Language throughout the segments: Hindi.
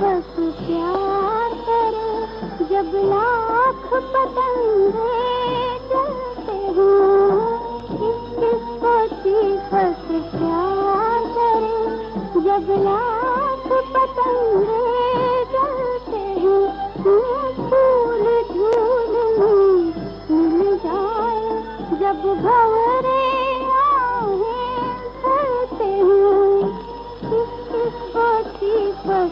बस प्यार करे जब लाख पतंगे चलते हों इसको बस प्यार करे जब लाख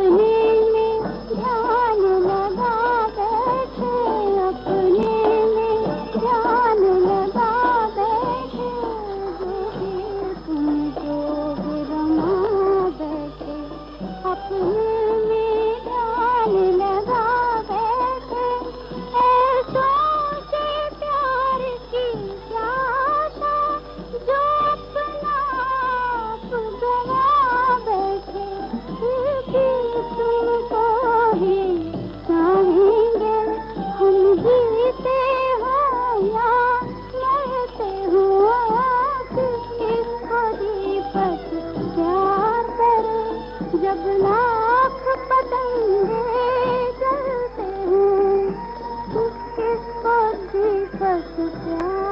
Oh. प्यार